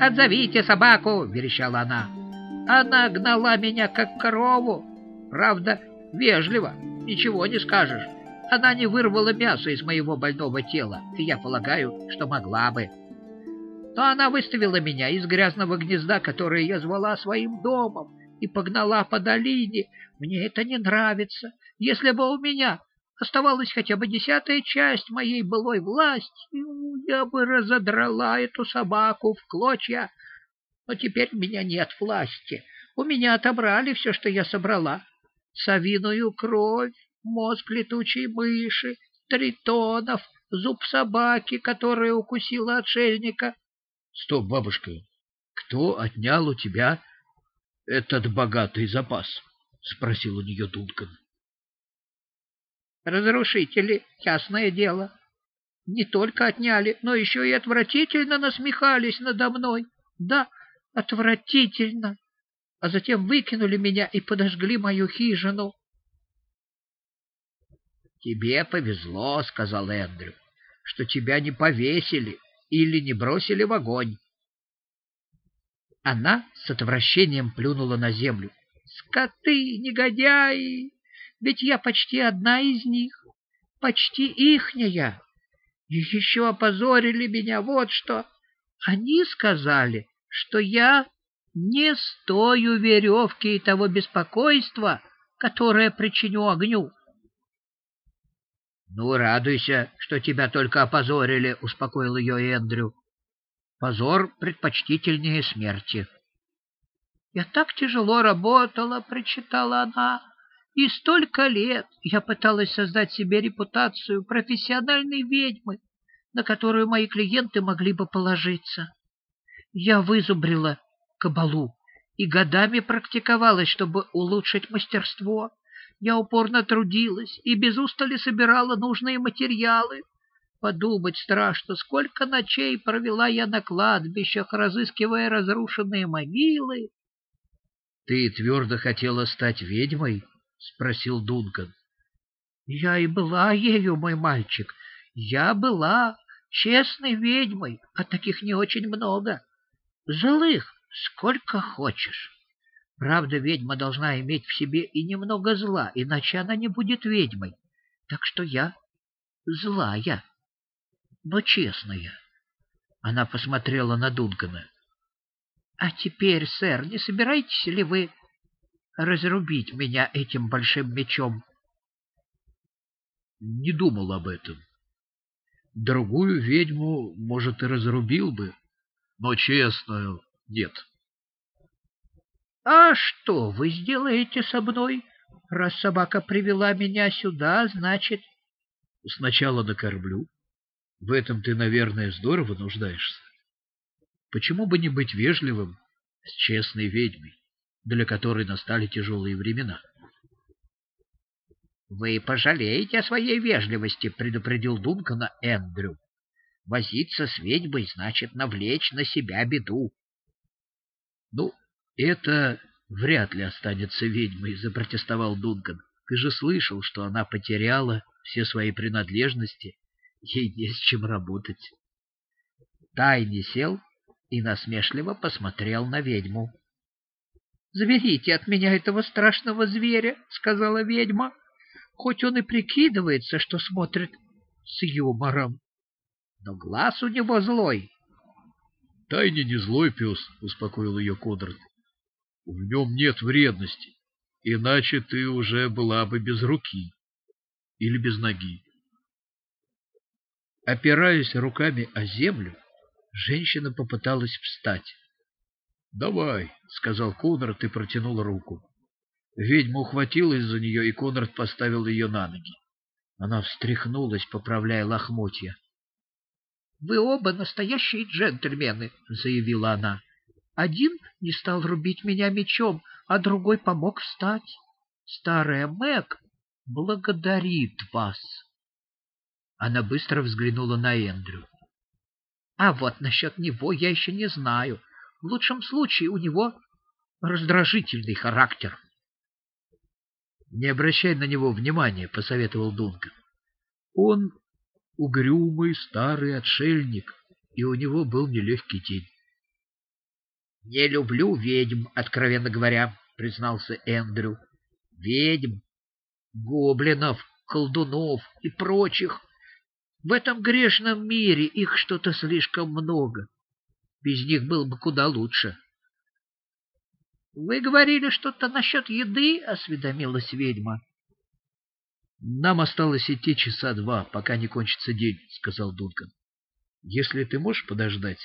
«Отзовите собаку!» — верещала она. Она гнала меня, как корову. Правда, вежливо, ничего не скажешь. Она не вырвала мясо из моего больного тела, и я полагаю, что могла бы. Но она выставила меня из грязного гнезда, которое я звала своим домом, и погнала по долине. Мне это не нравится. Если бы у меня оставалась хотя бы десятая часть моей былой власти, я бы разодрала эту собаку в клочья. Но теперь у меня нет власти. У меня отобрали все, что я собрала. Совиную кровь, мозг летучей мыши, тритонов, зуб собаки, которая укусила отшельника. — Стоп, бабушка, кто отнял у тебя этот богатый запас? — спросил у нее Дункан. — Разрушители, ясное дело. Не только отняли, но еще и отвратительно насмехались надо мной. Да, отвратительно. А затем выкинули меня и подожгли мою хижину. — Тебе повезло, — сказал Эндрю, — что тебя не повесили или не бросили в огонь. Она с отвращением плюнула на землю. «Скоты, негодяи! Ведь я почти одна из них, почти ихняя. И еще опозорили меня, вот что. Они сказали, что я не стою веревки и того беспокойства, которое причиню огню. — Ну, радуйся, что тебя только опозорили, — успокоил ее Эндрю. — Позор предпочтительнее смерти. — Я так тяжело работала, — прочитала она, — и столько лет я пыталась создать себе репутацию профессиональной ведьмы, на которую мои клиенты могли бы положиться. Я вызубрила кабалу и годами практиковалась, чтобы улучшить мастерство. Я упорно трудилась и без устали собирала нужные материалы. Подумать страшно, сколько ночей провела я на кладбищах, разыскивая разрушенные могилы. — Ты твердо хотела стать ведьмой? — спросил Дункан. — Я и была ею, мой мальчик. Я была честной ведьмой, а таких не очень много. Злых сколько хочешь. Правда, ведьма должна иметь в себе и немного зла, иначе она не будет ведьмой. Так что я злая, но честная. Она посмотрела на Дункана. — А теперь, сэр, не собираетесь ли вы разрубить меня этим большим мечом? — Не думал об этом. Другую ведьму, может, и разрубил бы, но честную нет. — А что вы сделаете со мной? Раз собака привела меня сюда, значит... — Сначала накормлю. В этом ты, наверное, здорово нуждаешься. Почему бы не быть вежливым с честной ведьмой, для которой настали тяжелые времена? — Вы пожалеете о своей вежливости, — предупредил Дункана Эндрю. Возиться с ведьмой значит навлечь на себя беду. — Ну, это вряд ли останется ведьмой, — запротестовал Дункан. — Ты же слышал, что она потеряла все свои принадлежности, ей с чем работать. Тайни сел и насмешливо посмотрел на ведьму. — Заберите от меня этого страшного зверя, — сказала ведьма, — хоть он и прикидывается, что смотрит с юмором но глаз у него злой. — Тайне не злой пес, — успокоил ее Кодрат. — В нем нет вредности, иначе ты уже была бы без руки или без ноги. Опираясь руками о землю, женщина попыталась встать. — Давай, — сказал Конрад и протянул руку. Ведьма ухватилась за нее, и Конрад поставил ее на ноги. Она встряхнулась, поправляя лохмотья. Вы оба настоящие джентльмены, — заявила она. Один не стал рубить меня мечом, а другой помог встать. Старая Мэг благодарит вас. Она быстро взглянула на Эндрю. А вот насчет него я еще не знаю. В лучшем случае у него раздражительный характер. — Не обращай на него внимания, — посоветовал Дункан. — Он угрюмый старый отшельник, и у него был нелегкий день. Не люблю ведьм, откровенно говоря, признался Эндрю. Ведьм, гоблинов, колдунов и прочих. В этом грешном мире их что-то слишком много. Без них было бы куда лучше. — Вы говорили что-то насчет еды? — осведомилась ведьма. — Нам осталось идти часа два, пока не кончится день, — сказал Дункан. — Если ты можешь подождать,